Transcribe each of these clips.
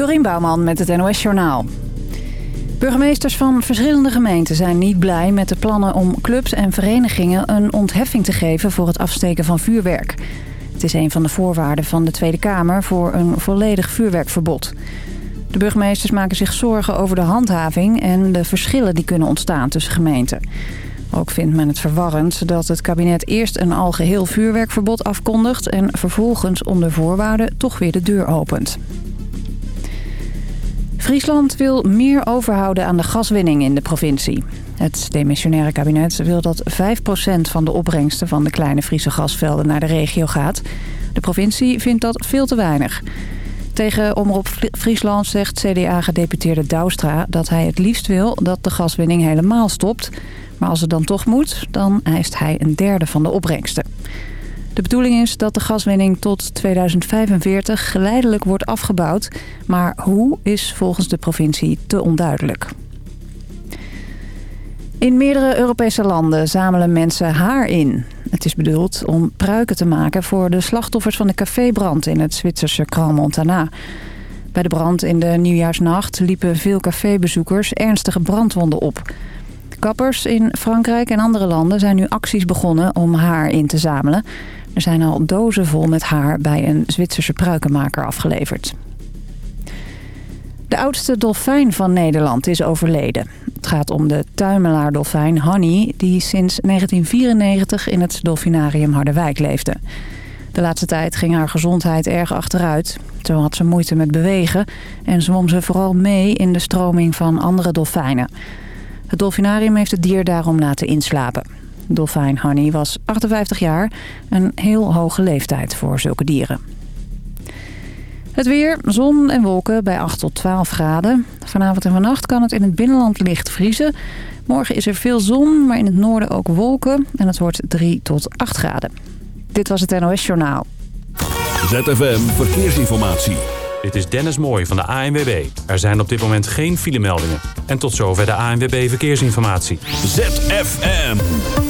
Dorien Bouwman met het NOS Journaal. Burgemeesters van verschillende gemeenten zijn niet blij met de plannen om clubs en verenigingen een ontheffing te geven voor het afsteken van vuurwerk. Het is een van de voorwaarden van de Tweede Kamer voor een volledig vuurwerkverbod. De burgemeesters maken zich zorgen over de handhaving en de verschillen die kunnen ontstaan tussen gemeenten. Ook vindt men het verwarrend dat het kabinet eerst een algeheel vuurwerkverbod afkondigt... en vervolgens onder voorwaarden toch weer de deur opent. Friesland wil meer overhouden aan de gaswinning in de provincie. Het demissionaire kabinet wil dat 5% van de opbrengsten van de kleine Friese gasvelden naar de regio gaat. De provincie vindt dat veel te weinig. Tegen Omroep Friesland zegt CDA-gedeputeerde Douwstra dat hij het liefst wil dat de gaswinning helemaal stopt. Maar als het dan toch moet, dan eist hij een derde van de opbrengsten. De bedoeling is dat de gaswinning tot 2045 geleidelijk wordt afgebouwd. Maar hoe is volgens de provincie te onduidelijk. In meerdere Europese landen zamelen mensen haar in. Het is bedoeld om pruiken te maken voor de slachtoffers van de cafébrand in het Zwitserse Crans-Montana. Bij de brand in de nieuwjaarsnacht liepen veel cafébezoekers ernstige brandwonden op. Kappers in Frankrijk en andere landen zijn nu acties begonnen om haar in te zamelen. Er zijn al dozen vol met haar bij een Zwitserse pruikenmaker afgeleverd. De oudste dolfijn van Nederland is overleden. Het gaat om de tuimelaar-dolfijn Hanny... die sinds 1994 in het dolfinarium Harderwijk leefde. De laatste tijd ging haar gezondheid erg achteruit. Zo had ze moeite met bewegen... en zwom ze vooral mee in de stroming van andere dolfijnen. Het dolfinarium heeft het dier daarom laten inslapen. Dolfijn Hanny was 58 jaar, een heel hoge leeftijd voor zulke dieren. Het weer, zon en wolken bij 8 tot 12 graden. Vanavond en vannacht kan het in het binnenland licht vriezen. Morgen is er veel zon, maar in het noorden ook wolken. En het wordt 3 tot 8 graden. Dit was het NOS Journaal. ZFM Verkeersinformatie. Dit is Dennis Mooij van de ANWB. Er zijn op dit moment geen filemeldingen. En tot zover de ANWB Verkeersinformatie. ZFM.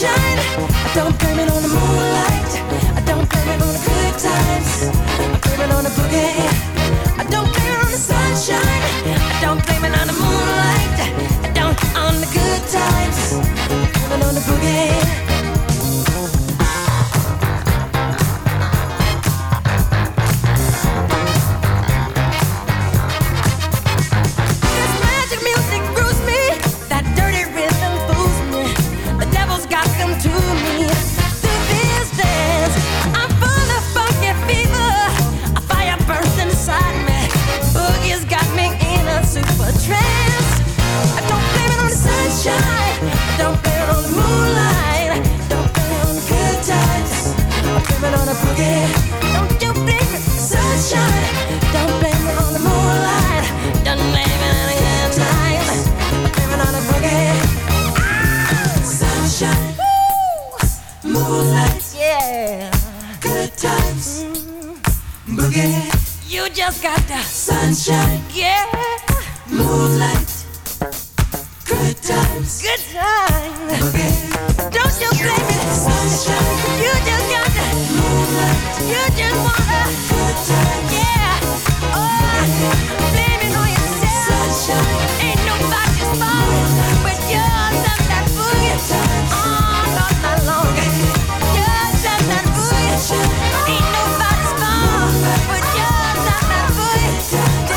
sunshine. I don't blame it on the moon.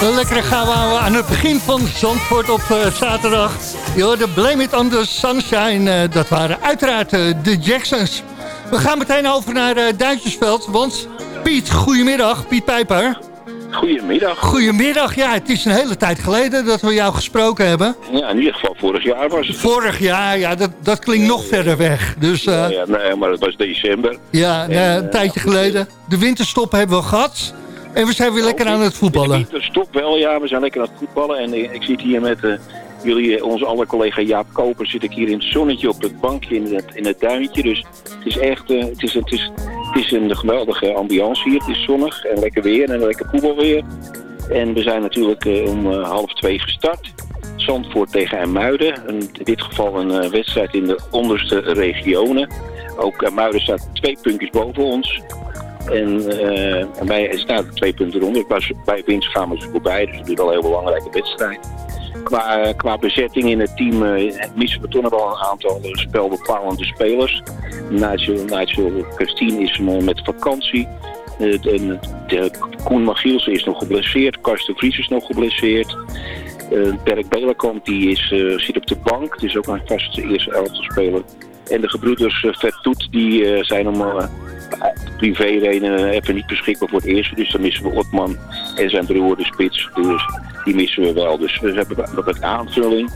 Een lekkere gaan we aan het begin van Zandvoort op eh, zaterdag. Hoorde Blame It on the Sunshine. eh, dat waren uiteraard eh, de Jacksons. We gaan meteen over naar Duintjesveld. Want Piet, goedemiddag. Piet Pijper. Goedemiddag. Goedemiddag. Ja, het is een hele tijd geleden dat we jou gesproken hebben. Ja, in ieder geval vorig jaar was het. Vorig jaar, ja, dat, dat klinkt nog verder weg. Dus Ja, ja, nee, maar het was december. ja, En, een tijdje geleden. De winterstop hebben we gehad. En we zijn weer lekker aan het voetballen. Stop wel, ja, we zijn lekker aan het voetballen. En ik zit hier met eh, jullie, eh, onze alle collega Jaap Koper, zit ik hier in het zonnetje op het bankje in het, in het duintje. Dus het is echt, eh, het, is, het, is, het is een geweldige ambiance hier. Het is zonnig en lekker weer en lekker voetbalweer. En we zijn natuurlijk om half twee gestart. Zandvoort tegen IJmuiden. In dit geval een wedstrijd in de onderste regionen. Ook IJmuiden staat twee puntjes boven ons. En, eh, en wij staan twee punten eronder. Bij, bij winst gaan we ze voorbij. Dus het is wel een heel belangrijke wedstrijd. Qua, qua bezetting in het team eh, missen we toch nog wel een aantal eh, spelbepalende spelers. Nigel, Nigel Christine is met vakantie. Eh, de, de, Koen Magielsen is nog geblesseerd. Karsten Vries is nog geblesseerd. Uh, Berk Belenkamp die is, eh, zit op de bank. Het is ook een vaste eerste elftal speler. En de gebroeders uh, Vertoet die zijn om uh, privé-redenen even niet beschikbaar voor het eerste. Dus dan missen we Otman en zijn broer de spits. Dus die missen we wel. Dus we hebben wat een aanvulling.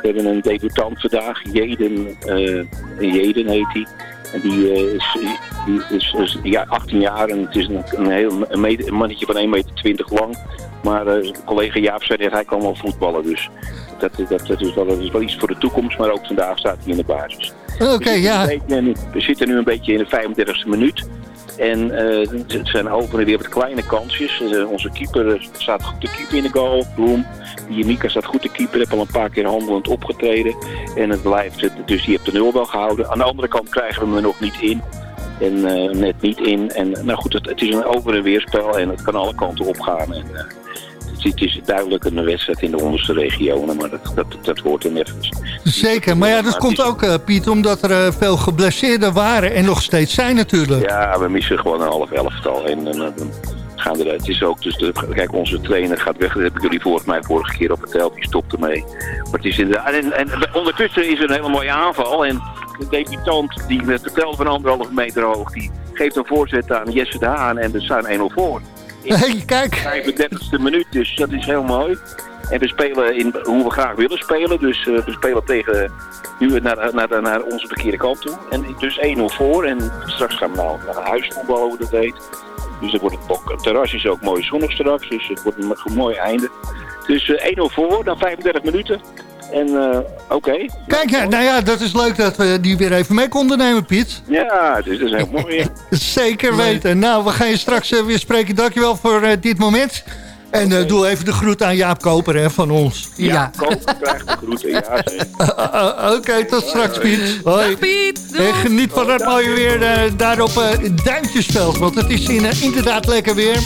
We hebben een debutant vandaag, Jeden, uh, Jeden heet hij. En die, uh, is, die is, ja, 18 jaar en het is een, een heel een, mannetje van 1,20 meter lang. Maar uh, collega Jaap zei dat hij kan wel voetballen. Dus dat, dat, is wel, dat is wel iets voor de toekomst. Maar ook vandaag staat hij in de basis. Oké, okay, ja. Beetje, we zitten nu een beetje in de 35e minuut. En uh, het zijn openen weer wat kleine kansjes. Uh, onze keeper staat goed te keeper in de goal. Bloem. Mika staat goed te keeper. Heeft al een paar keer handelend opgetreden. En het blijft, dus die heeft de nul wel gehouden. Aan de andere kant krijgen we hem er nog niet in. En uh, net niet in. En nou goed, het, het, is een over- en weerspel. En het kan alle kanten opgaan. En, het is duidelijk een wedstrijd in de onderste regionen, maar dat, dat, dat hoort er nergens. Zeker, maar ja, dat komt ook, uh, Piet, omdat er uh, veel geblesseerden waren en nog steeds zijn natuurlijk. Ja, we missen gewoon een half elftal. En, en, en gaan er, het is ook, dus de, kijk, onze trainer gaat weg, dat heb ik jullie volgens mij vorige keer op verteld, die stopt ermee. Maar het is inderdaad, en, en, en ondertussen is er een hele mooie aanval en de debutant, die met de tel van anderhalve meter hoog, die geeft een voorzet aan Jesse de Haan en er staan 1-0 voor. Hey, kijk. 35e minuut, dus dat is heel mooi. En we spelen in hoe we graag willen spelen. Dus uh, we spelen tegen nu naar, naar, naar onze verkeerde kant toe. En dus 1-0 voor. En straks gaan we nou naar huis voetballen, hoe dat heet. Dus het wordt het, het terras is ook mooi zonnig straks. Dus het wordt een mooi einde. Dus uh, 1-0 voor, dan 35 minuten. En uh, oké. Okay. Kijk, ja, nou ja, dat is leuk dat we die weer even mee konden nemen, Piet. Ja, dus dat is heel mooi. Zeker weten. Nou, we gaan je straks uh, weer spreken. Dankjewel voor uh, dit moment. En okay. doe even de groet aan Jaap Koper hè, van ons. Ja, ja. Koper krijgt de groeten, ja Oké, okay, tot straks Piet. Hoi. Dag Piet. En geniet van het mooie weer daar op Duintjesveld. Want het is in, inderdaad lekker weer.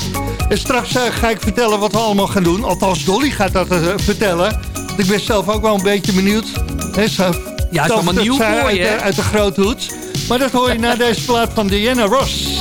En straks ga ik vertellen wat we allemaal gaan doen. Althans, Dolly gaat dat vertellen. Ik ben zelf ook wel een beetje benieuwd. He, zo, ja, het is allemaal nieuw voor uit, je. Uit de grote hoed. Maar dat hoor je na deze plaat van Diana Ross.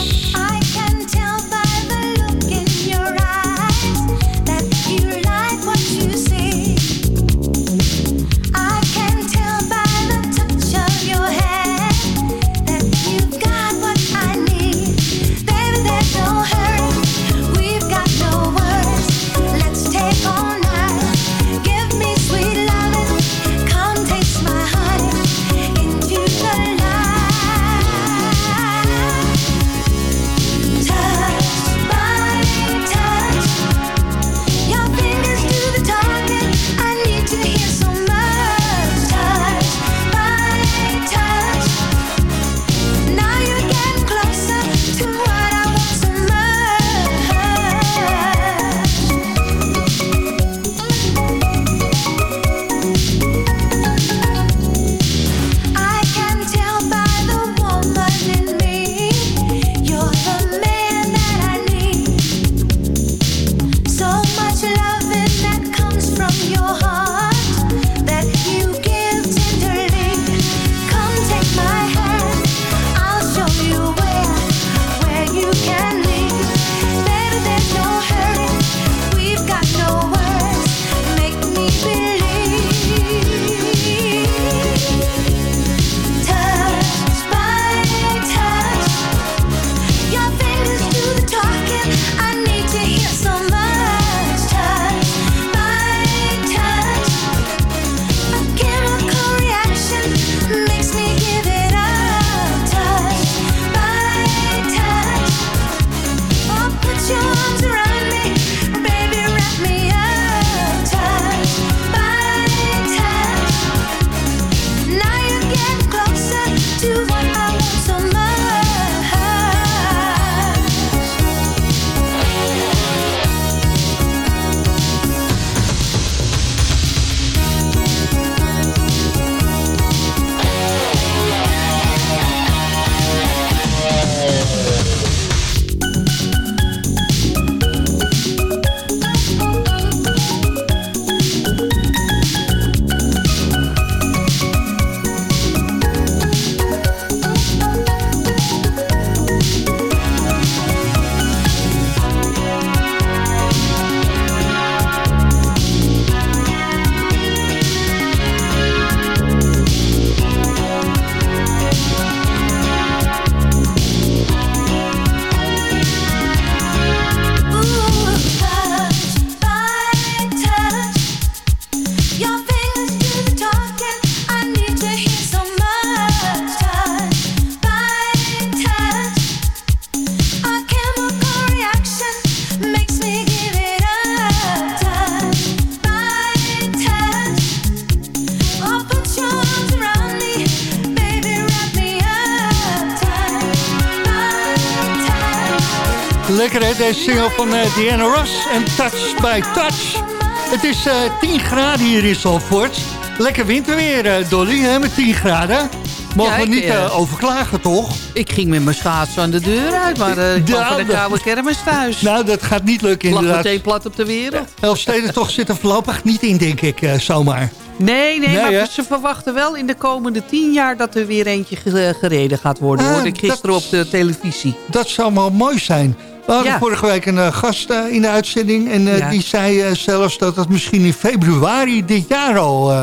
Single van uh, Diana Ross en Touch by Touch. Het is uh, eh, 10 graden hier in Zandvoort. Lekker winterweer, uh, Dolly, hè, met 10 graden. Mogen we niet uh, overklagen, toch? Ik ging met mijn schaatsen aan de deur uit, maar uh, ik kwam van de koude kermis thuis. Nou, dat gaat niet lukken inderdaad. Lag meteen plat op de wereld. Elfsteden toch zit er voorlopig niet in, denk ik, uh, zomaar. Nee, nee, maar ze verwachten wel in de komende tien jaar dat er weer eentje gereden gaat worden. Ah, hoorde ik gisteren op de televisie. Dat zou wel mooi zijn. We hadden vorige week een gast in de uitzending. En die zei zelfs dat het misschien in februari dit jaar al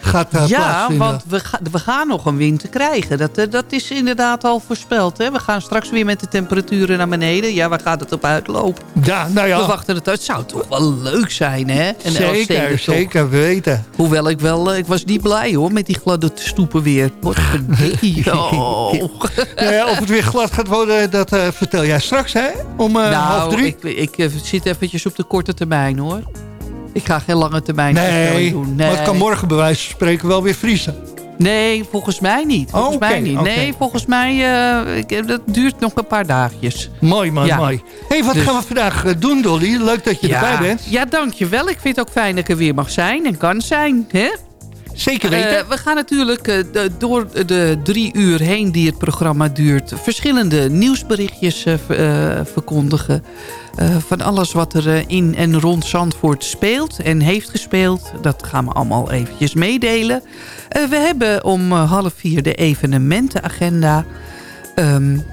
gaat uh, Ja, want we, we gaan nog een winter krijgen. Dat, uh, dat is inderdaad al voorspeld. Hè? We gaan straks weer met de temperaturen naar beneden. Ja, waar gaat het op uitlopen? Ja, nou ja. We wachten het uit. Het zou toch wel leuk zijn, hè? En zeker, zeker weten. Hoewel ik wel... Uh, ik was niet blij, hoor, met die gladde stoepen weer. Wat oh. ja, of het weer glad gaat worden, dat vertel jij straks, hè? Om nou, half drie? Ik, ik zit eventjes op de korte termijn, hoor. Ik ga geen lange termijn nee, doen. Nee, maar het kan morgen bij wijze van spreken wel weer vriezen. Nee, volgens mij niet. Volgens oh, mij niet. Nee, volgens mij uh, dat duurt nog een paar dagjes. Mooi, mooi, mooi. hey, wat dus- gaan we vandaag eh, doen, Dolly? Leuk dat je erbij bent. Ja, dankjewel. Ik vind het ook fijn dat ik er weer mag zijn en kan zijn. Hè? Zeker weten. Uh, we gaan natuurlijk uh, de, door de drie uur heen die het programma duurt... verschillende nieuwsberichtjes uh, verkondigen. van alles wat er in en rond Zandvoort speelt en heeft gespeeld. Dat gaan we allemaal eventjes meedelen. we hebben om half vier de evenementenagenda... Um,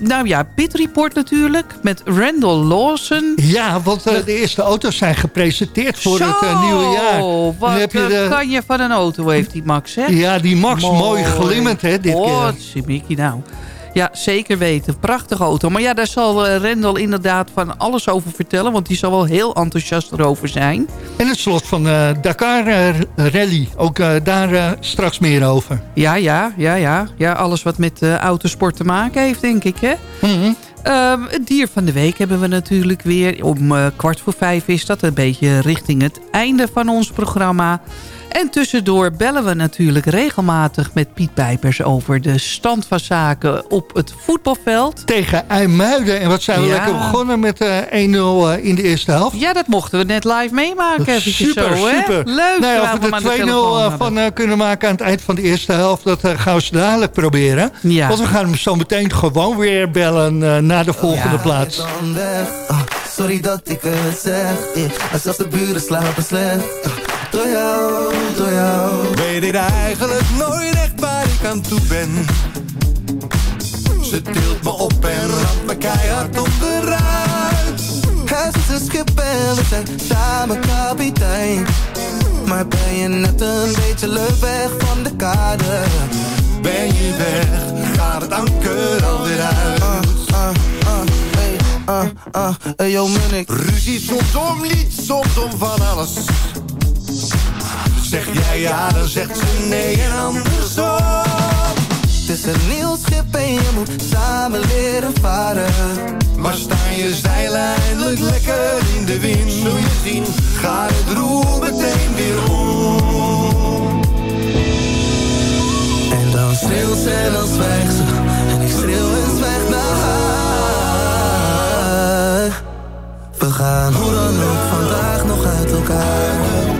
nou ja, Pit Report natuurlijk. Met Randall Lawson. Ja, want uh, de eerste auto's zijn gepresenteerd voor Zo, het uh, nieuwe jaar. wat heb je de... kan je van een auto heeft die Max, hè? Ja, die Max, mooi, mooi glimmend, hè, dit oh, keer. Mickey nou. Ja, zeker weten. Prachtige auto. Maar ja, daar zal uh, Rendel inderdaad van alles over vertellen. Want die zal wel heel enthousiast erover zijn. En het slot van uh, Dakar uh, Rally. Ook daar straks meer over. Ja, ja, ja, ja. Ja, alles wat met autosport te maken heeft, denk ik, hè? Mm het dier van de week hebben we natuurlijk weer. Om kwart voor vijf is dat een beetje richting het einde van ons programma. En tussendoor bellen we natuurlijk regelmatig met Piet Pijpers... over de stand van zaken op het voetbalveld. Tegen IJmuiden. En wat zijn we lekker begonnen met uh, eh, 1-0 uh, in de eerste helft. Ja, dat mochten we net live meemaken. Super, zo, super. Hè? Leuk. Nou ja, of we er 2-0 uh, van uh, kunnen maken aan het eind van de eerste helft... dat gaan we dadelijk proberen. Ja. Want we gaan hem zo meteen gewoon weer bellen naar de volgende ja. plaats. Sorry dat ik het zeg, yeah. zelfs de buren slapen slecht. Door jou, door jou. Weet ik eigenlijk nooit echt waar ik aan toe ben. Ze tilt me op en ramt me keihard onderuit. Het is een schip en we zijn samen kapitein. Maar ben je net een beetje leuk weg van de kade? Ben je weg, gaat het anker alweer uit. Uh, uh, uh, hey, uh, uh, hey, yo, Munnik Ruzie soms om niets, soms om van alles Zeg jij ja, dan zegt ze nee en andersom. Het is een nieuw schip en je moet samen leren varen. Maar staan je zeilen eindelijk lekker in de wind? Zul je zien, gaat het roer meteen weer om. En dan schreeuwt ze en dan zwijgt ze. En ik schreeuw en zwijg naar haar. We gaan hoe dan ook vandaag nog uit elkaar.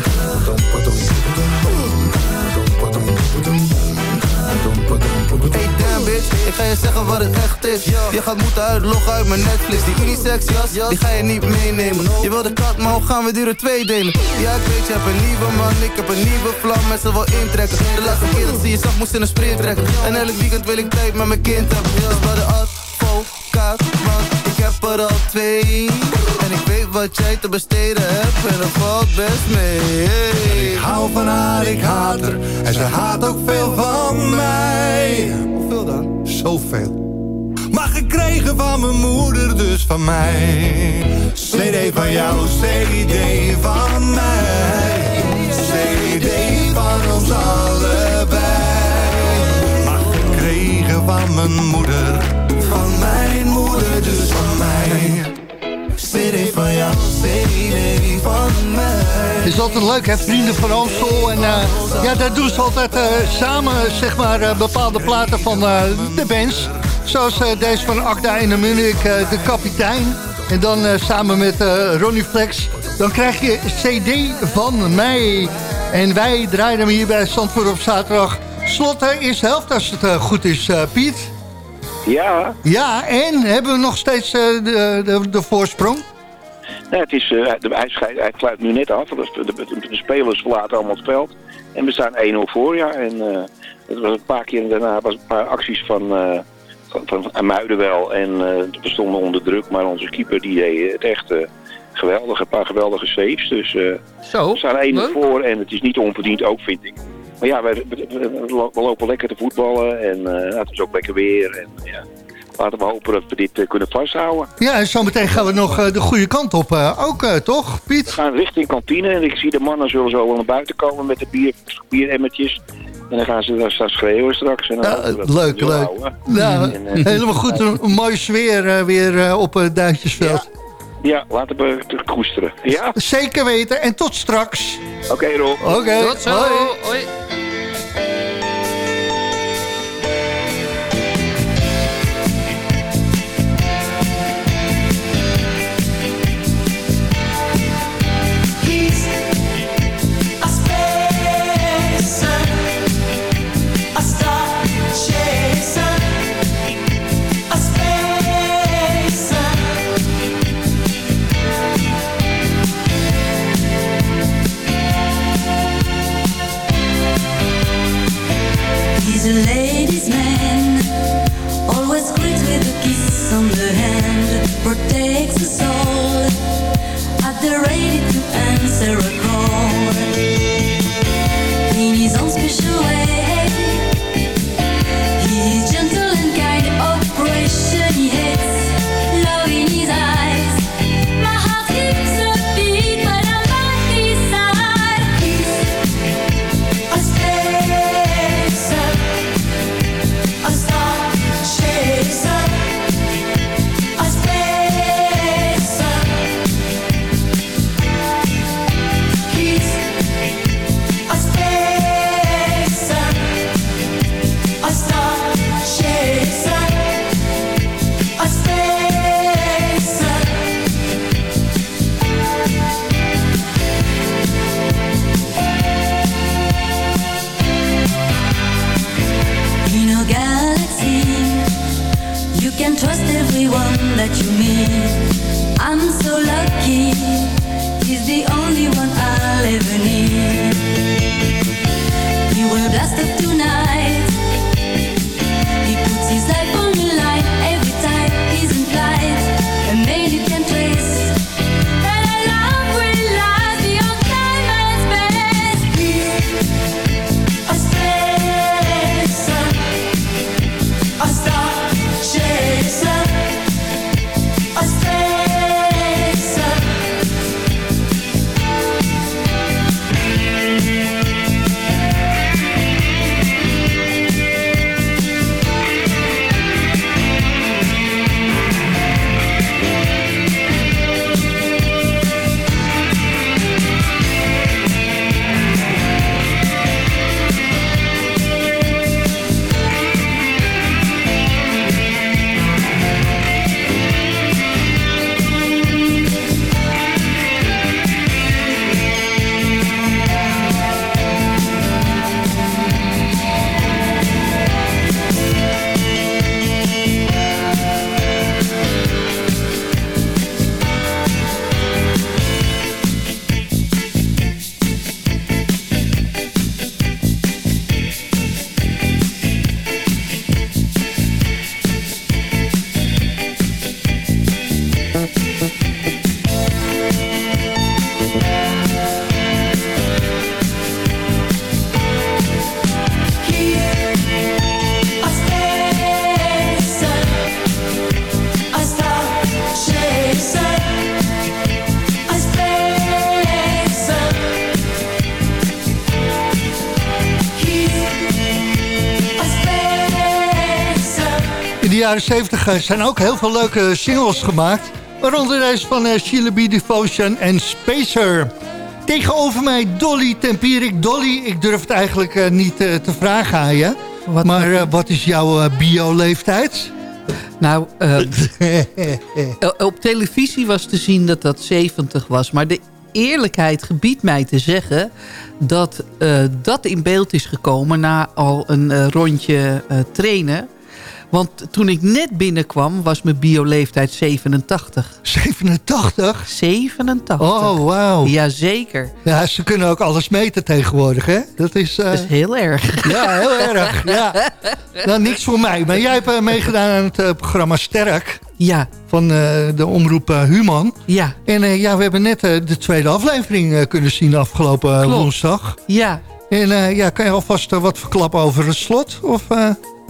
Ik ga je zeggen wat het echt is. Je gaat moeten uitloggen uit mijn Netflix. Die unisex jas, die ga je niet meenemen. Je wil de kat, maar hoe gaan we er twee delen? Ja ik weet, je hebt een nieuwe man, ik heb een nieuwe vlam. Met ze wel intrekken. De laatste keer dat ze je zag, moest in een sprint trekken. En elk weekend wil ik tijd met mijn kind hebben. Dus bij de advocaat, want ik heb er al twee wat jij te besteden hebt En dat valt best mee Ik hou van haar, ik haat haar En ze haat ook veel van mij Hoeveel dan? Zoveel maar gekregen van mijn moeder, dus van mij. CD van jou, CD van mij. CD van ons allebei. Maar gekregen van mijn moeder, van mij woorden dus van mij. Het is altijd leuk, hè? Vrienden van Amstel. En uh, ja, daar doen ze altijd uh, samen, zeg maar, uh, bepaalde platen van de bands. Zoals deze van Akda in de Munich, de kapitein. En dan samen met Ronnie Flex. Dan krijg je CD van mij. En wij draaien hem hier bij Zandvoort op zaterdag. Slot is helft als het goed is, Piet. Ja. Ja, en hebben we nog steeds de, de, de voorsprong? Nee, het is, uh, hij, schijt, hij sluit nu net af. De, de, de, spelers verlaten allemaal het veld. En we staan 1-0 voor, ja. En uh, het was een paar keer daarna was een paar acties van, uh, van, van Muiden wel. En we stonden onder druk, maar onze keeper die deed het echt geweldig. Een paar geweldige saves. Dus Zo, we staan 1-0 voor en het is niet onverdiend ook, vind ik. Maar ja, we, we, lopen lekker te voetballen en het is ook lekker weer. En, ja laten we hopen dat we dit uh, kunnen vasthouden. Ja, en zometeen gaan we nog uh, de goede kant op uh, ook, toch Piet? We gaan richting kantine en ik zie de mannen zullen zo wel naar buiten komen met de bier, bieremmertjes. En dan gaan ze daar staan schreeuwen straks. En ja, leuk, leuk. En, helemaal goed, een, een mooie sfeer weer op het Duintjesveld. Ja. Ja. laten we koesteren. Ja? Zeker weten en tot straks. Oké okay, Rob. Oké, okay. tot zo. Hoi. Hoi. Jaren 70 eh, zijn ook heel veel leuke singles gemaakt. Waaronder deze van uh, Sheila B. Devotion en Spacer. Tegenover mij Dolly Tempierik. Dolly, ik durf het eigenlijk uh, niet uh, te vragen aan je. Wat, maar wat is jouw bio-leeftijd? Nou, op televisie was te zien dat dat 70 was. Maar de eerlijkheid gebiedt mij te zeggen... dat dat in beeld is gekomen na al een rondje trainen... Want toen ik net binnenkwam was mijn bioleeftijd 87. 87? 87. Oh, wauw. Jazeker. Ja, ze kunnen ook alles meten tegenwoordig, hè? Dat is, uh... Dat is heel erg. Ja, heel erg. Ja. Nou, niks voor mij. Maar jij hebt uh, meegedaan aan het uh, programma Sterk. Ja. Van de omroep Human. Ja. En ja, we hebben net de tweede aflevering kunnen zien afgelopen woensdag. Ja. En ja, kan je alvast wat verklappen over het slot? Of...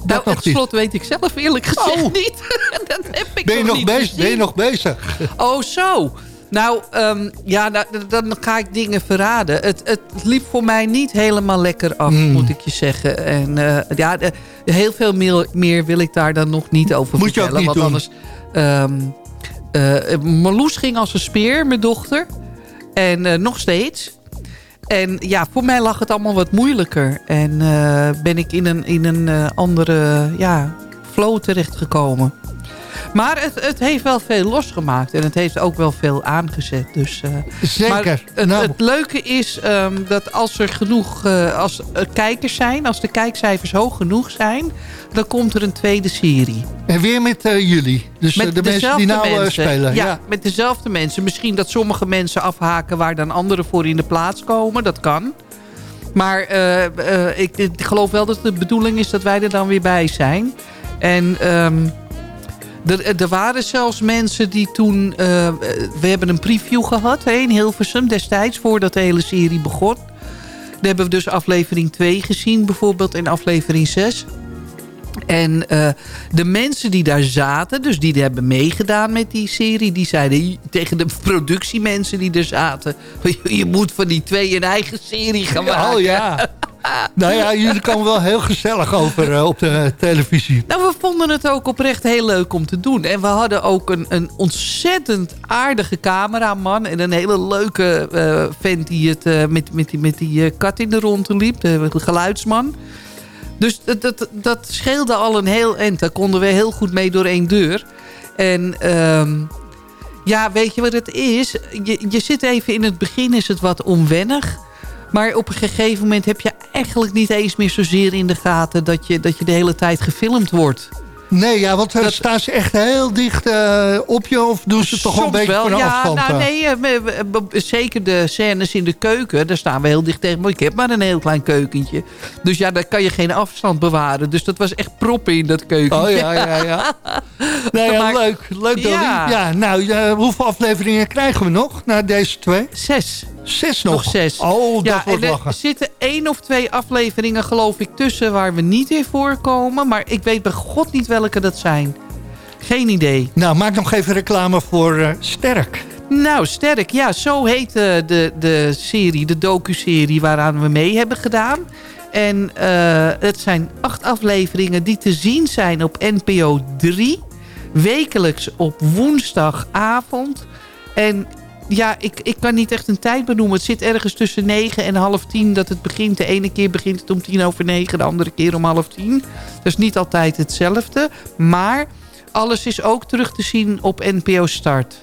Dat nou, het slot weet ik zelf eerlijk gezegd oh. niet. dat heb ik ben je nog, niet bezig? Ben je nog bezig? Oh, zo. Nou, um, ja, nou, dan ga ik dingen verraden. Het, het liep voor mij niet helemaal lekker af, mm. moet ik je zeggen. En uh, ja, de, heel veel meer, meer, wil ik daar dan nog niet over moet vertellen. Je ook niet want doen. anders... Um, uh, Marloes ging als een speer, mijn dochter. En uh, nog steeds. En ja, voor mij lag het allemaal wat moeilijker. En uh, ben ik in een, in een uh, andere ja, flow terechtgekomen. Maar het, het heeft wel veel losgemaakt. En het heeft ook wel veel aangezet. Dus, uh, Zeker. Het, nou. het, leuke is um, dat als er genoeg uh, als er kijkers zijn... als de kijkcijfers hoog genoeg zijn... dan komt er een tweede serie. En weer met uh, jullie? Dus met de mensen die nou mensen. spelen? Ja, ja, met dezelfde mensen. Misschien dat sommige mensen afhaken... waar dan anderen voor in de plaats komen. Dat kan. Maar ik, ik, geloof wel dat de bedoeling is dat wij er dan weer bij zijn. En... Um, er, er, waren zelfs mensen die toen... Uh, we hebben een preview gehad hè, in Hilversum destijds... voordat de hele serie begon. Daar hebben we dus aflevering 2 gezien bijvoorbeeld en aflevering 6. En uh, de mensen die daar zaten, dus die hebben meegedaan met die serie... die zeiden tegen de productiemensen die er zaten... je moet van die twee een eigen serie gaan maken. Oh ja. nou ja, jullie komen wel heel gezellig over uh, op de televisie. Nou, we vonden het ook oprecht heel leuk om te doen. En we hadden ook een, een ontzettend aardige cameraman... en een hele leuke uh, vent die het met, met die, met die kat in de ronde liep. De geluidsman. Dus dat, dat, dat scheelde al een heel eind. Daar konden we heel goed mee door één deur. En... Um, ja, weet je wat het is? Je, je zit even in het begin, is het wat onwennig... Maar op een gegeven moment heb je eigenlijk niet eens meer zozeer in de gaten... dat je, dat je de hele tijd gefilmd wordt. Nee, ja, want dat... staan ze echt heel dicht uh, op je of doen ze toch wel een beetje wel, van ja, afstand? Nou, nee, uh, zeker de scènes in de keuken, daar staan we heel dicht tegen. Maar ik heb maar een heel klein keukentje. Dus ja, daar kan je geen afstand bewaren. Dus dat was echt proppen in dat keukentje. Oh ja, ja, ja. nee, ja, leuk. Leuk, Dolly. Ja. ja nou, uh, hoeveel afleveringen krijgen we nog na deze twee? Zes. Zes nog? Nog zes. Oh, dat ja, wordt lachen. Er zitten één of twee afleveringen, geloof ik, tussen waar we niet in voorkomen. Maar ik weet bij god niet welke dat zijn. Geen idee. Nou, maak nog even reclame voor uh, Sterk. Nou, Sterk. Ja, zo heet uh, de, de serie, de docu-serie waaraan we mee hebben gedaan. En uh, het zijn acht afleveringen die te zien zijn op NPO 3. Wekelijks op woensdagavond. En ja, ik, ik kan niet echt een tijd benoemen. Het zit ergens tussen negen en half tien dat het begint. De ene keer begint het om tien over negen, de andere keer om half tien. Dat is niet altijd hetzelfde. Maar alles is ook terug te zien op NPO Start.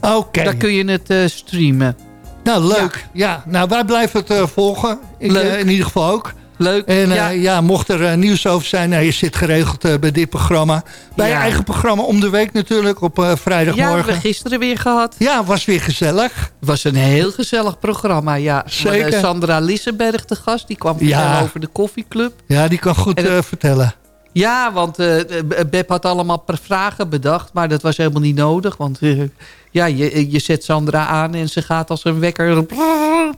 Oké. Okay. Daar kun je het uh, streamen. Nou, leuk. Ja. ja. nou wij blijven het uh, volgen. Ik, uh, in ieder geval ook. Leuk. En ja. Uh, ja, mocht er uh, nieuws over zijn, nou, je zit geregeld bij dit programma. Bij ja. je eigen programma om de week natuurlijk, op vrijdagmorgen. Ja, we hebben gisteren weer gehad. Ja, was weer gezellig. Het was een heel gezellig programma, ja. Zeker. Sandra Lissenberg, de gast, die kwam ja. over de koffieclub. Ja, die kan goed vertellen. Ja, want Beb had allemaal vragen bedacht, maar dat was helemaal niet nodig. Want ja, je, je zet Sandra aan en ze gaat als een wekker.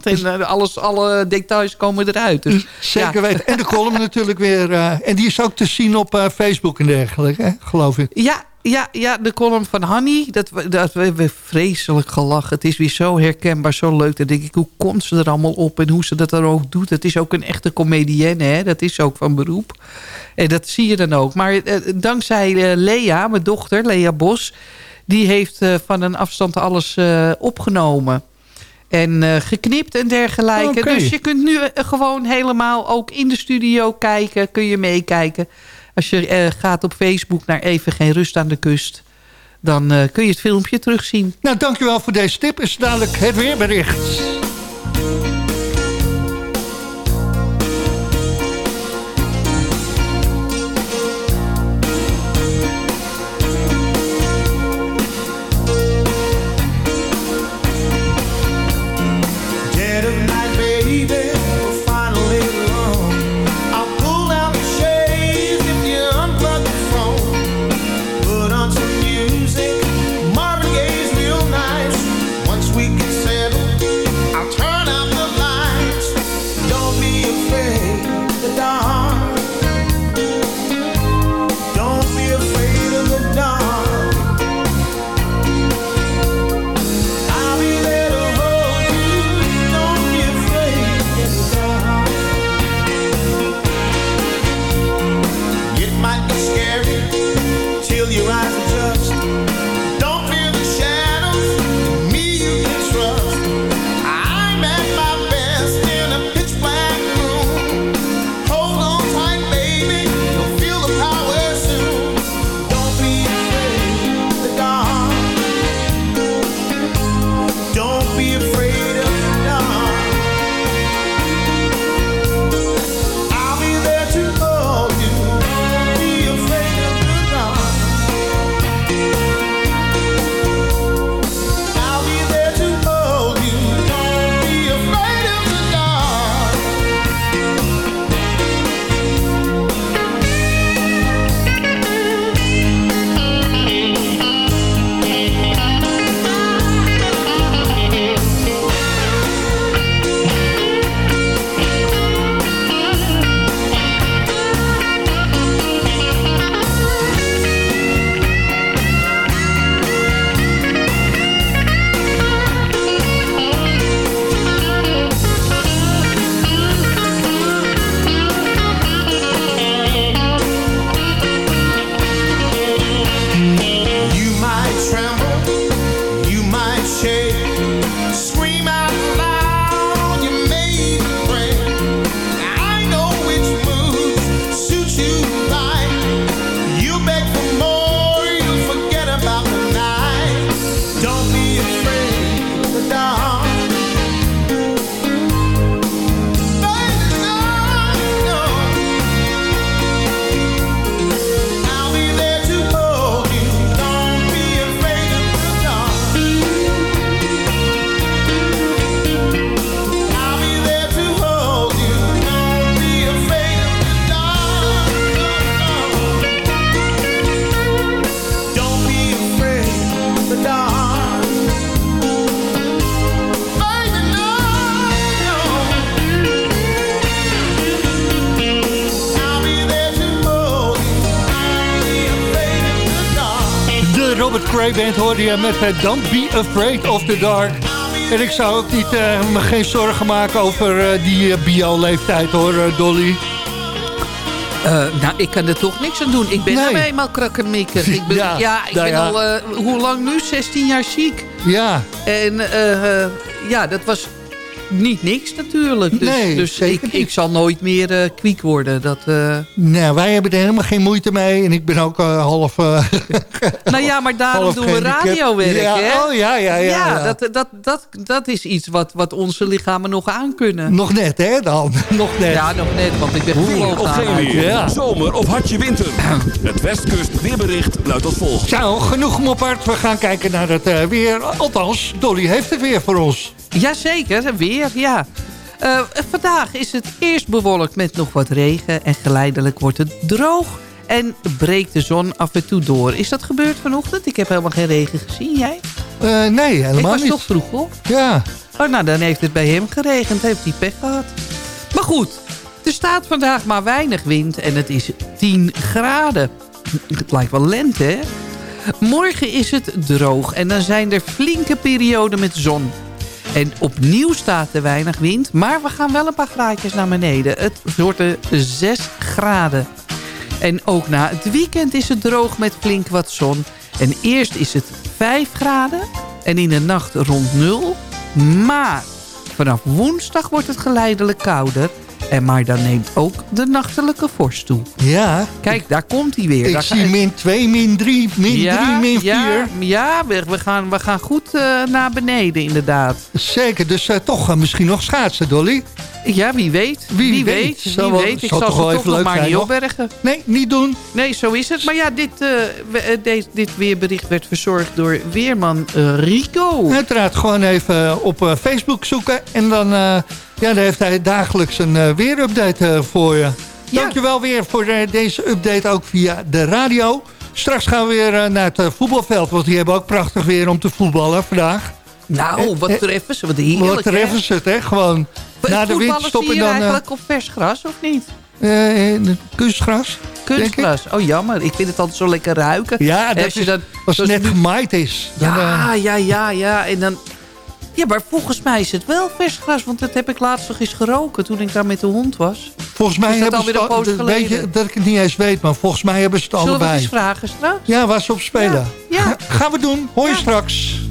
En alles, alle details komen eruit. Dus, Zeker ja. weten. En de column natuurlijk weer. Uh, en die is ook te zien op uh, Facebook en dergelijke, hè? geloof ik. Ja, Ja, ja, de column van Hanny. Dat, we- dat we hebben vreselijk gelachen. Het is weer zo herkenbaar, zo leuk. Dan denk ik, hoe komt ze er allemaal op en hoe ze dat dan ook doet. Het is ook een echte comedienne, hè. Dat is ook van beroep. En dat zie je dan ook. Maar eh, dankzij eh, Lea, mijn dochter, Lea Bos... die heeft eh, van een afstand alles eh, opgenomen. En eh, geknipt en dergelijke. Dus je kunt nu gewoon helemaal ook in de studio kijken. Kun je meekijken. Als je gaat op Facebook naar Even Geen Rust aan de Kust... dan kun je het filmpje terugzien. Nou, dankjewel voor deze tip. Is dadelijk het weerbericht. Hoorde je met eh, Don't Be Afraid of the Dark. En ik zou ook niet, eh, me geen zorgen maken over eh, die bio-leeftijd hoor, Dolly. Nou, ik kan er toch niks aan doen. Ik ben Nee. nou eenmaal krakkemikker. Ik ben, Ja, ja, ik nou ben ja. al, hoe lang nu? 16 jaar ziek. Ja, En ja, dat was niet niks natuurlijk. Dus, Nee, dus zeker ik, niet. ik zal nooit meer eh, kwiek worden. Dat, eh, nou, wij hebben er helemaal geen moeite mee. En ik ben ook eh, half... eh, nou ja, maar daarom doen we radiowerk, ja, hè? Oh ja, ja, ja. ja. Dat, dat, dat, dat is iets wat, wat onze lichamen nog aankunnen. Nog net, hè, dan. Nog net. Ja, nog net, want ik ben Weer of geen weer. Ja. Zomer of hartje winter. Het Westkust weerbericht luidt als volgt. Zo, genoeg mopperd. We gaan kijken naar het weer. Althans, Dolly heeft het weer voor ons. Jazeker, weer, ja. Eh, vandaag is het eerst bewolkt met nog wat regen... en geleidelijk wordt het droog en breekt de zon af en toe door. Is dat gebeurd vanochtend? Ik heb helemaal geen regen gezien, jij? Eh, nee, Ik helemaal was niet. toch vroeg op? Ja, Oh, nou, dan heeft het bij hem geregend. Heeft hij pech gehad. Maar goed, er staat vandaag maar weinig wind en het is 10 graden. Het lijkt wel lente, hè? Morgen is het droog en dan zijn er flinke perioden met zon. En opnieuw staat er weinig wind, maar we gaan wel een paar graadjes naar beneden. Het wordt er 6 graden. En ook na het weekend is het droog met flink wat zon. En eerst is het 5 graden en in de nacht rond 0. Maar vanaf woensdag wordt het geleidelijk kouder. En maar dan neemt ook de nachtelijke vorst toe. Ja, Kijk, daar komt hij weer. ik Daar zie min 2, min 3, min 3, min 4. ja, ja we, gaan, we gaan goed eh, naar beneden inderdaad. Zeker, dus eh, toch eh, misschien nog schaatsen, Dolly. Ja, wie weet. Wie weet. Wie wel- weet. Ik zal toch ze toch nog maar niet opbergen. Nee, niet doen. Nee, zo is het. Maar ja, dit, we- deze- dit weerbericht werd verzorgd door weerman Rico. Uiteraard gewoon even op Facebook zoeken. En dan, ja, dan heeft hij dagelijks een eh, weerupdate eh, voor je. Dankjewel weer voor eh, deze update ook via de radio. Straks gaan we weer naar het voetbalveld. Want die hebben ook prachtig weer om te voetballen vandaag. Nou, wat treffen ze. Wat heerlijk, Wat treffen ze het, hè? Gewoon na de Voetballen winterstop zie en je dan eigenlijk op vers gras, of niet? kunstgras. Kunstgras. Oh, jammer. Ik vind het altijd zo lekker ruiken. Ja, dat als je is, dan- als het net gemaaid is. Dan, Ja, ja, ja, ja. En dan... Ja, maar volgens mij is het wel vers gras. Want dat heb ik laatst nog eens geroken toen ik daar met de hond was. volgens mij hebben ze alweer het een al- poos dat weet je, geleden? dat ik het niet eens weet, maar volgens mij hebben ze het Zullen we het allebei. eens vragen straks? Ja, waar ze op spelen. Ja, ja. Ga- gaan we doen. Hoor je straks. I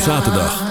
Zaterdag.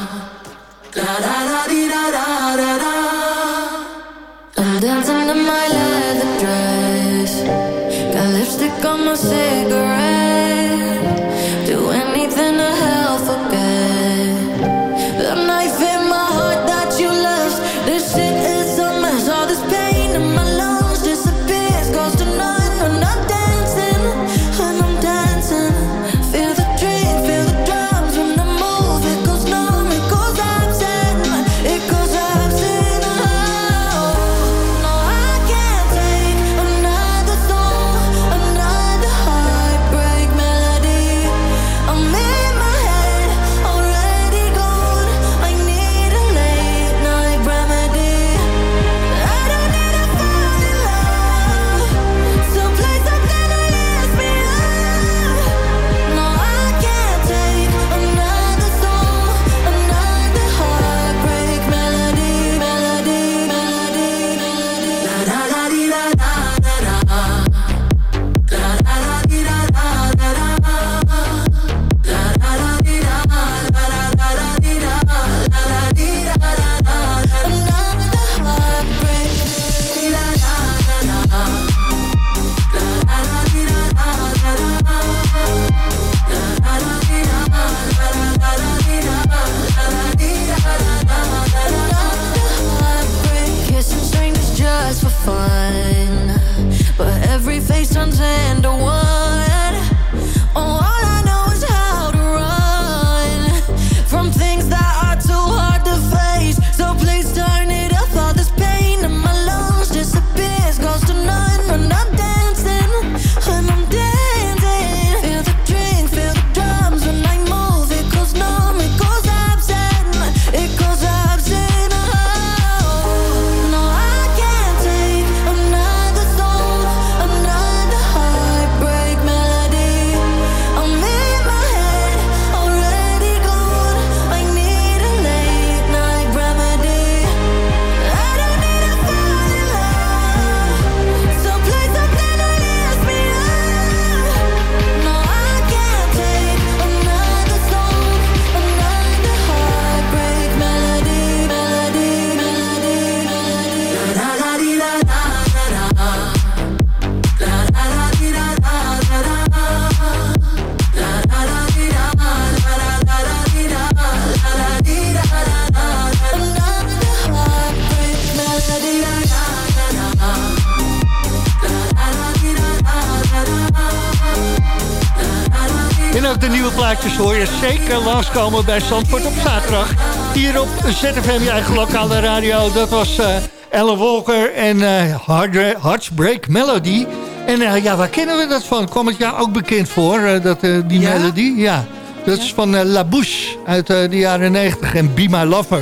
Hoor je zeker langskomen bij Zandvoort op zaterdag. Hier op ZFM, je eigen lokale radio. Dat was eh Ellen Walker en Heart- Heartbreak Melody. En eh, ja, waar kennen we dat van? Kwam het jou ook bekend voor, dat, die Ja? melodie? Ja, dat is van La Bouche uit de jaren 90 en Be My Lover.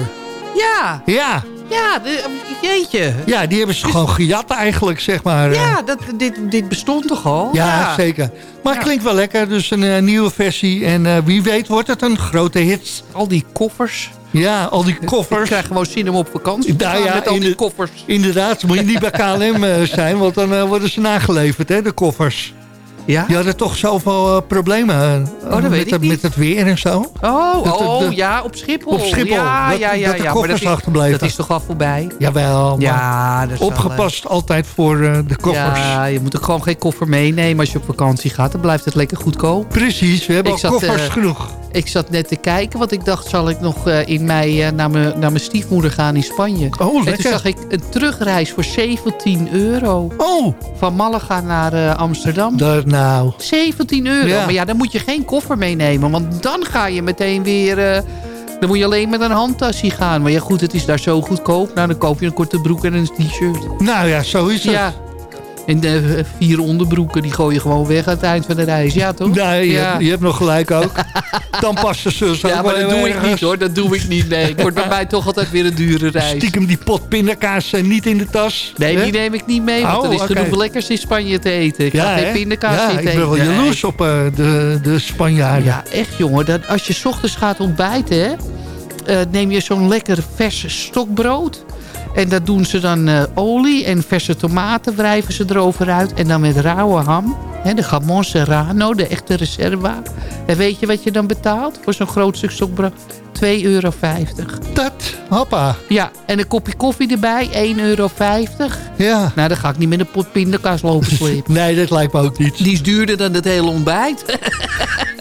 Ja, Ja, ja, de- jeetje. ja die hebben ze gewoon gejat eigenlijk, zeg maar. eh. Ja, dat, dit, dit bestond toch al? Ja, zeker. Maar het Ja. klinkt wel lekker, dus een eh, nieuwe versie. En eh, wie weet wordt het een grote hit. Al die koffers. Ja, al die Ik koffers. krijg gewoon zin om op vakantie te Nou gaan ja, met al in die de- koffers. Inderdaad, moet je niet bij KLM eh, zijn, want dan eh, worden ze nageleverd, hè, de koffers. Ja? Die hadden toch zoveel eh, problemen eh, Oh, dat met, weet het, met het weer en zo. Oh, Dat oh ja, op Schiphol. Op Schiphol, Ja, dat- ja, ja, dat de ja, koffers maar dat is, achterblijven. Dat is toch al voorbij? Jawel, Ja, dat is wel, opgepast altijd voor eh, de eh, koffers. Ja, je moet ook gewoon geen koffer meenemen als je op vakantie gaat. Dan blijft het lekker goedkoop. Precies, we hebben al koffers eh, genoeg. Ik zat net te kijken, want ik dacht, zal ik nog eh, in mei eh, naar mijn naar mijn stiefmoeder gaan in Spanje? Oh, en toen zag ik een terugreis voor 17 euro. Oh, Van Malaga naar eh, Amsterdam. dat nou. 17 euro. Ja. Maar ja, dan moet je geen koffer meenemen. Want dan ga je meteen weer... dan moet je alleen met een handtasje gaan. Maar ja, goed, het is daar zo goedkoop. Nou, dan koop je een korte broek en een t-shirt. Nou ja, zo is het. Ja. En de vier onderbroeken, die gooi je gewoon weg aan het eind van de reis. Ja, toch? Nee, je, ja. hebt, je hebt nog gelijk ook. Dan passen ze zo ja, maar dat doe ik niet hoor. Dat doe ik niet. Nee, het wordt bij mij toch altijd weer een dure reis. Stiekem die pot pindakaas eh, niet in de tas. Nee, hè? die neem ik niet mee. Want Oh, er is genoeg lekkers in Spanje te eten. Ik ga hè? geen pindakaas ja, ik ben wel jaloers op eh, de, de Spanjaarden. Ja, echt jongen. Dat, als je 's ochtends gaat ontbijten, hè, eh, neem je zo'n lekker vers stokbrood. En dat doen ze dan eh, olie en verse tomaten wrijven ze erover uit. En dan met rauwe ham. Hè, de Gamon Serrano, de echte reserva. En weet je wat je dan betaalt voor zo'n groot stuk stokbrood? 2,50 euro. Dat, hoppa. Ja, en een kopje koffie erbij, 1,50 euro. Ja. Nou, dan ga ik niet met een pot pindakaas lopen slepen. Nee, dat lijkt me ook niet. Die is duurder dan het hele ontbijt.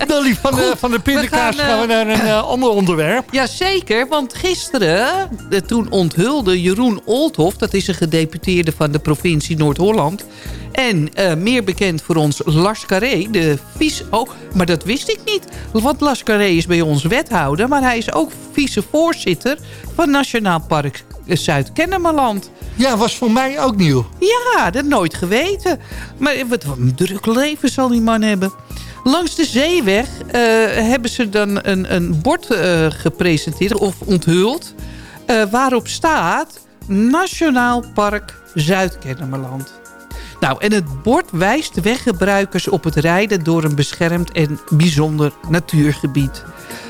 Dolly, van, de, van de pindakaas we gaan, gaan, we naar een eh, ander onderwerp. Jazeker, want gisteren, eh, toen onthulde Jeroen Oldhoff... dat is een gedeputeerde van de provincie Noord-Holland... en eh, meer bekend voor ons Lars Carré, de vice... Oh, maar dat wist ik niet. Want Lars Carré is bij ons wethouder... maar hij is ook vicevoorzitter van Nationaal Park Zuid-Kennemerland. Ja, was voor mij ook nieuw. Ja, dat nooit geweten. Maar wat een druk leven zal die man hebben. Langs de zeeweg eh, hebben ze dan een, een bord eh, gepresenteerd of onthuld... eh, waarop staat Nationaal Park Zuid-Kennemerland. Nou, en het bord wijst weggebruikers op het rijden door een beschermd en bijzonder natuurgebied.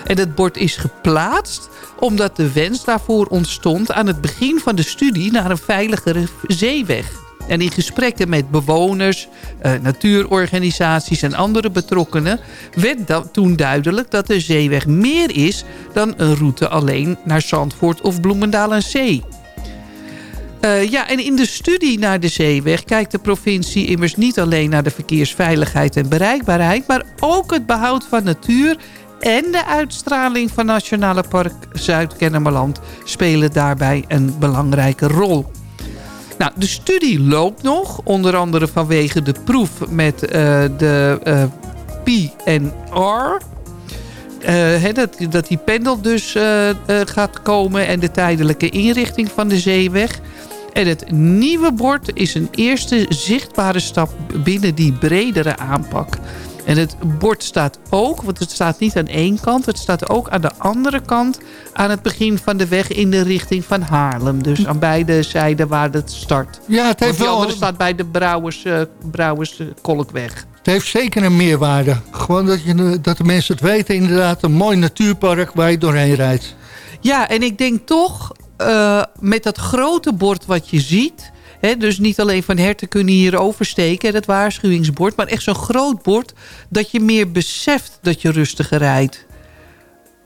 En het bord is geplaatst omdat de wens daarvoor ontstond aan het begin van de studie naar een veiligere zeeweg. En in gesprekken met bewoners, eh, natuurorganisaties en andere betrokkenen... werd dat toen duidelijk dat de zeeweg meer is dan een route alleen naar Zandvoort of Bloemendaal en Zee. Eh, ja, en in de studie naar de zeeweg kijkt de provincie immers niet alleen naar de verkeersveiligheid en bereikbaarheid, maar ook het behoud van natuur en de uitstraling van Nationale Park Zuid-Kennemerland spelen daarbij een belangrijke rol. Nou, de studie loopt nog, onder andere vanwege de proef met eh, de eh, PNR. Hè, dat, dat die pendel dus gaat komen en de tijdelijke inrichting van de zeeweg. En het nieuwe bord is een eerste zichtbare stap binnen die bredere aanpak. En het bord staat ook, want het staat niet aan één kant... het staat ook aan de andere kant aan het begin van de weg in de richting van Haarlem. Dus aan beide zijden waar het start. Ja, het heeft wel... andere staat bij de Brouwers, eh, Brouwers eh, Kolkweg. Het heeft zeker een meerwaarde. Gewoon dat, je, dat de mensen het weten. Inderdaad, een mooi natuurpark waar je doorheen rijdt. Ja, en ik denk toch, eh, met dat grote bord wat je ziet... Hè, dus niet alleen van herten kunnen hier oversteken, dat waarschuwingsbord... maar echt zo'n groot bord dat je meer beseft dat je rustiger rijdt.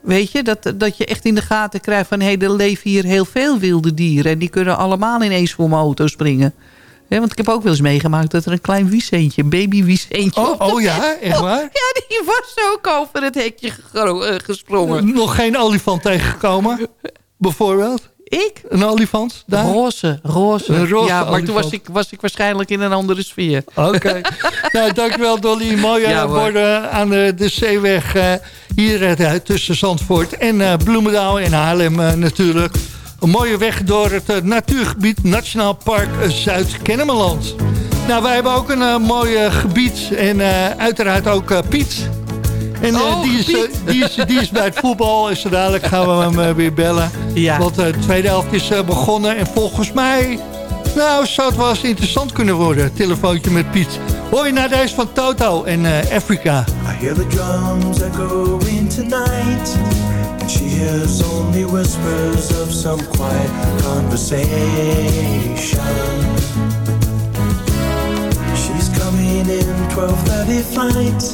Weet je, dat, dat je echt in de gaten krijgt van... hé, hey, er leven hier heel veel wilde dieren... en die kunnen allemaal ineens voor mijn auto springen. Want ik heb ook wel eens meegemaakt dat er een klein wiesentje, een baby wiesentje... Oh, oh ja, echt waar? Ja, die was ook over het hekje eh, gesprongen. Nog geen olifant tegengekomen? Bijvoorbeeld? Ik? Een olifant daar? Roze, roze. Een roze ja, maar toen was ik, was ik waarschijnlijk in een andere sfeer. Oké. nou, dankjewel Dolly. Mooie Ja, hoor. borden aan de, de zeeweg eh, hier eh, tussen Zandvoort en eh, Bloemendaal en Haarlem natuurlijk. Een mooie weg door het natuurgebied Nationaal Park Zuid-Kennemerland. Nou, wij hebben ook een mooi gebied en uiteraard ook Piet. En eh, Oh, die, is, eh, die, is, die is bij het voetbal en zo dadelijk gaan we hem eh, weer bellen. Ja. Want de tweede helft is begonnen en volgens mij... Nou, zou het wel eens interessant kunnen worden. Telefoontje met Piet. Hoor je naar deze van Toto en eh, Afrika. I hear the drums echoing tonight, and she hears only whispers of some quiet conversation. She's coming in 12:30 flight.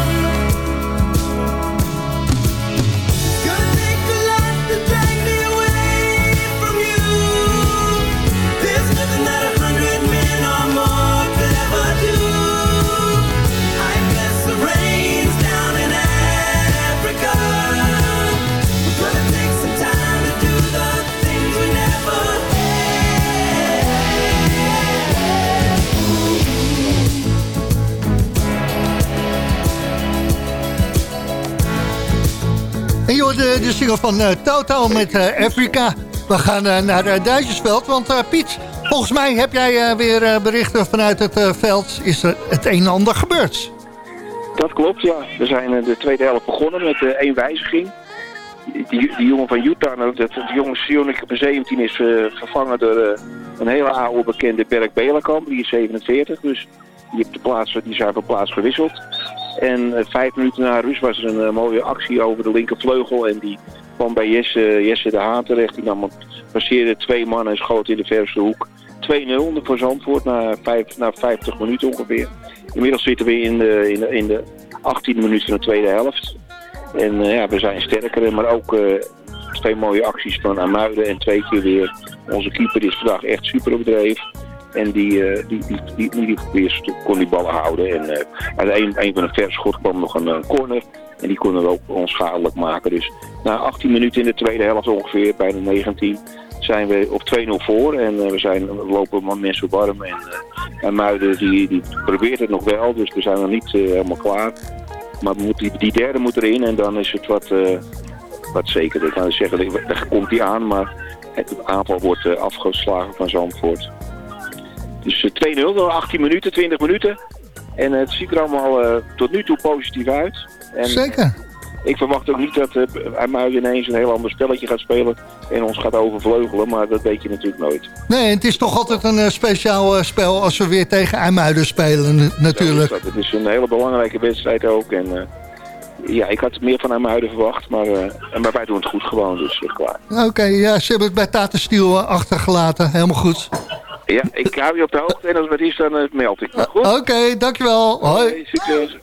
De, single van Toto met eh, Afrika. We gaan eh, naar uh, Duitsersveld, want Piet, volgens mij heb jij weer berichten vanuit het veld. Is er het een en ander gebeurd? Dat klopt, ja. We zijn de tweede helft begonnen met één wijziging. Die, die, jongen van Utah, nou, dat, jongen Sionik op 17 is vervangen door een hele oude bekende Berk Belenkamp. Die is 47, dus die, heeft de plaats, die zijn van plaats gewisseld. En eh, vijf minuten na rust was er een eh, mooie actie over de linkervleugel. En die kwam bij Jesse, Jesse de Haan terecht. Die nam, passeerde twee mannen en schoot in de verste hoek. 2-0 voor Zandvoort na, vijf, na 50 minuten ongeveer. Inmiddels zitten we in de, in de, in de 18e minuut van de tweede helft. En eh, ja, we zijn sterker, maar ook twee mooie acties van Amuiden en twee keer weer. Onze keeper is vandaag echt super op. En die, eh, die, die, die, die, die weer kon die ballen houden. En eh, uit een, een van de verschot kwam nog een, corner. En die konden we ook onschadelijk maken. Dus na 18 minuten in de tweede helft ongeveer, bijna 19, zijn we op 2-0 voor. En eh, we, zijn, we lopen mensen warm. En, eh, en Muiden die, die probeert het nog wel, dus we zijn nog niet helemaal klaar. Maar die, die derde moet erin en dan is het wat, wat zeker. Ik kan zeggen, daar komt hij aan, maar het aanval wordt afgeslagen van Zandvoort. Dus eh, 2-0, wel 18 minuten, 20 minuten. En eh, het ziet er allemaal eh, tot nu toe positief uit. En Zeker. ik verwacht ook niet dat uh, ineens een heel ander spelletje gaat spelen en ons gaat overvleugelen, maar dat weet je natuurlijk nooit. Nee, het is toch altijd een speciaal spel als we weer tegen IJmuiden spelen natuurlijk. Is dat. Het is een hele belangrijke wedstrijd ook. En ja, ik had meer van Muiden verwacht, maar, maar wij doen het goed gewoon, dus klaar. Oké, ja, ze hebben het bij Tata Stiel eh, achtergelaten. Helemaal goed. Ja, ik hou je op de hoogte en als het wat is, dan uh, meld ik me. Goed? Oké, dankjewel. Hoi. Hey, succes.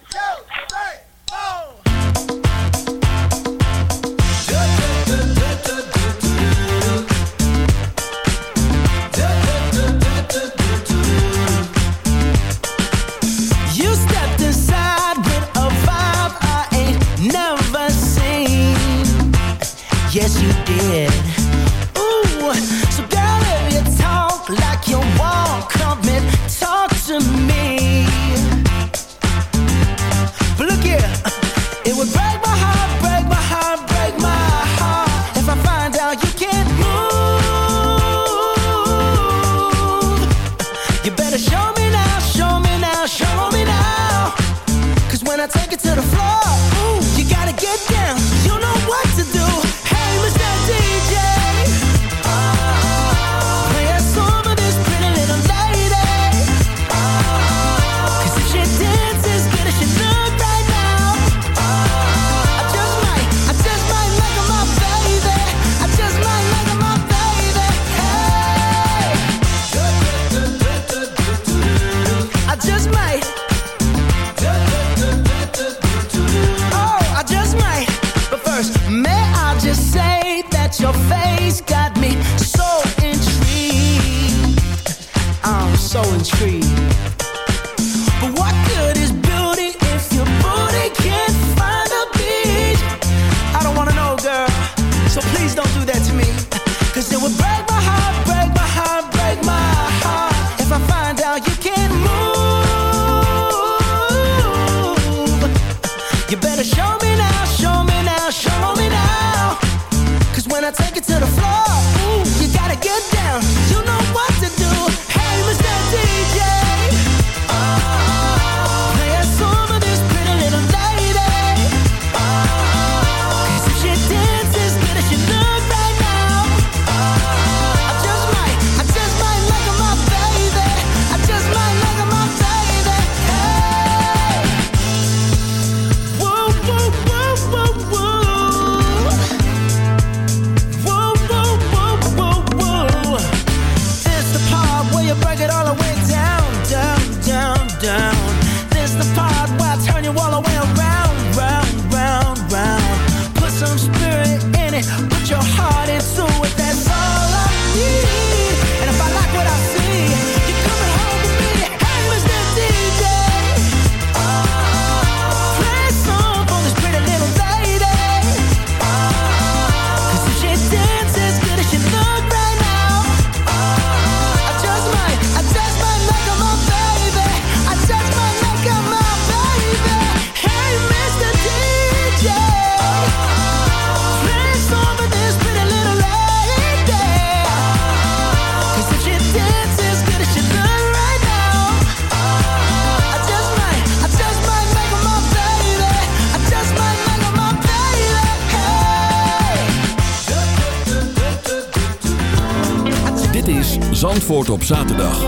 Op zaterdag.